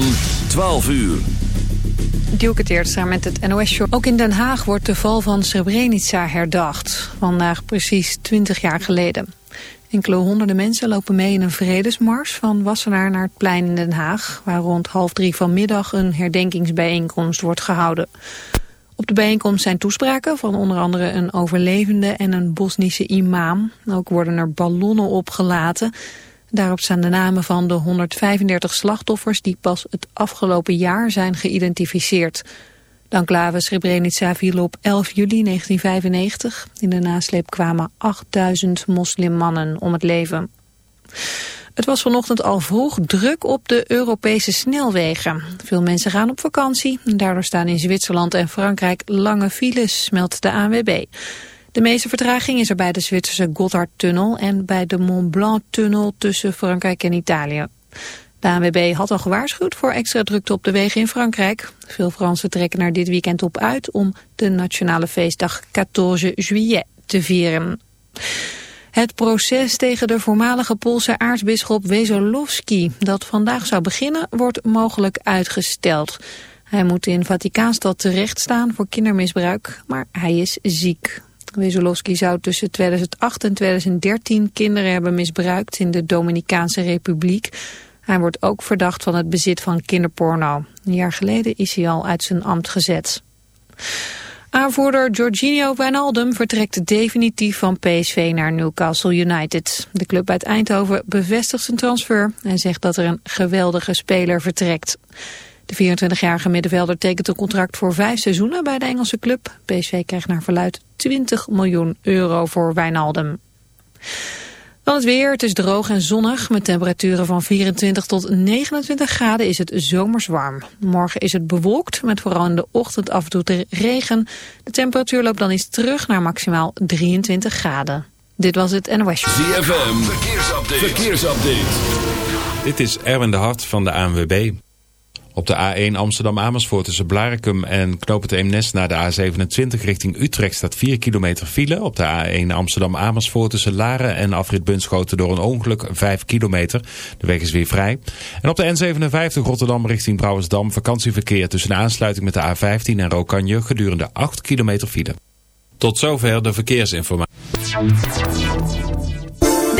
van 12 uur. Dielke Teertstra met het NOS-show. Ook in Den Haag wordt de val van Srebrenica herdacht. Vandaag precies 20 jaar geleden. Enkele honderden mensen lopen mee in een vredesmars van Wassenaar naar het plein in Den Haag... waar rond half drie vanmiddag een herdenkingsbijeenkomst wordt gehouden. Op de bijeenkomst zijn toespraken van onder andere een overlevende en een Bosnische imam. Ook worden er ballonnen opgelaten... Daarop staan de namen van de 135 slachtoffers die pas het afgelopen jaar zijn geïdentificeerd. De enclave Srebrenica viel op 11 juli 1995. In de nasleep kwamen 8000 moslimmannen om het leven. Het was vanochtend al vroeg druk op de Europese snelwegen. Veel mensen gaan op vakantie. Daardoor staan in Zwitserland en Frankrijk lange files, meldt de ANWB. De meeste vertraging is er bij de Zwitserse Gotthardtunnel en bij de Mont Blanc-tunnel tussen Frankrijk en Italië. De ANWB had al gewaarschuwd voor extra drukte op de wegen in Frankrijk. Veel Fransen trekken er dit weekend op uit om de nationale feestdag 14 juillet te vieren. Het proces tegen de voormalige Poolse aartsbisschop Wesolowski, dat vandaag zou beginnen, wordt mogelijk uitgesteld. Hij moet in Vaticaanstad terechtstaan voor kindermisbruik, maar hij is ziek. Wesolowski zou tussen 2008 en 2013 kinderen hebben misbruikt in de Dominicaanse Republiek. Hij wordt ook verdacht van het bezit van kinderporno. Een jaar geleden is hij al uit zijn ambt gezet. Aanvoerder Jorginho Wijnaldum vertrekt definitief van PSV naar Newcastle United. De club uit Eindhoven bevestigt zijn transfer en zegt dat er een geweldige speler vertrekt. De 24-jarige middenvelder tekent een contract voor vijf seizoenen bij de Engelse club. PSV krijgt naar verluid 20 miljoen euro voor Wijnaldum. Dan het weer. Het is droog en zonnig. Met temperaturen van 24 tot 29 graden is het zomers warm. Morgen is het bewolkt met vooral in de ochtend af en toe regen. De temperatuur loopt dan eens terug naar maximaal 23 graden. Dit was het NOS. ZFM. Verkeersupdate. Verkeersupdate. Dit is Erwin de Hart van de ANWB. Op de A1 Amsterdam-Amersfoort tussen Blaricum en Knoop Eemnes naar de A27 richting Utrecht staat 4 kilometer file. Op de A1 Amsterdam-Amersfoort tussen Laren en Afrit Bunschoten door een ongeluk 5 kilometer. De weg is weer vrij. En op de N57 Rotterdam richting Brouwersdam vakantieverkeer tussen de aansluiting met de A15 en Rokanje gedurende 8 kilometer file. Tot zover de verkeersinformatie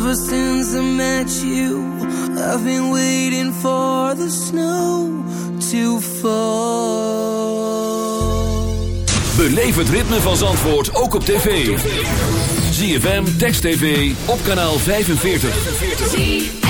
Ever since I met you, I've been waiting for the snow to fall. Beleef het ritme van Zandvoort ook op tv. ZFM Text TV op kanaal 45.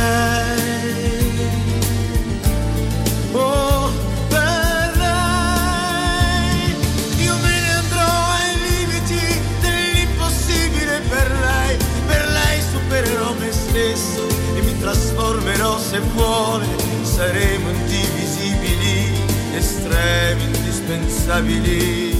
lei, oh lei, io me ne andrò ai limiti dell'impossibile per lei, per lei supererò me stesso e mi trasformerò se vuole, saremo indivisibili, estremi, indispensabili.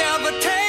never take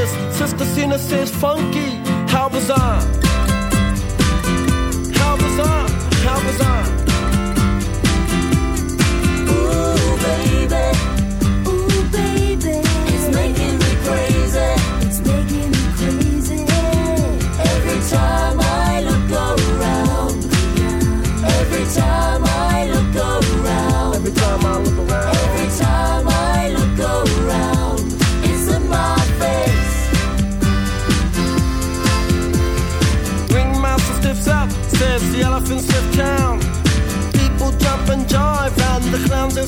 kiss. Sister Zina says funky. How bizarre. How bizarre. How bizarre.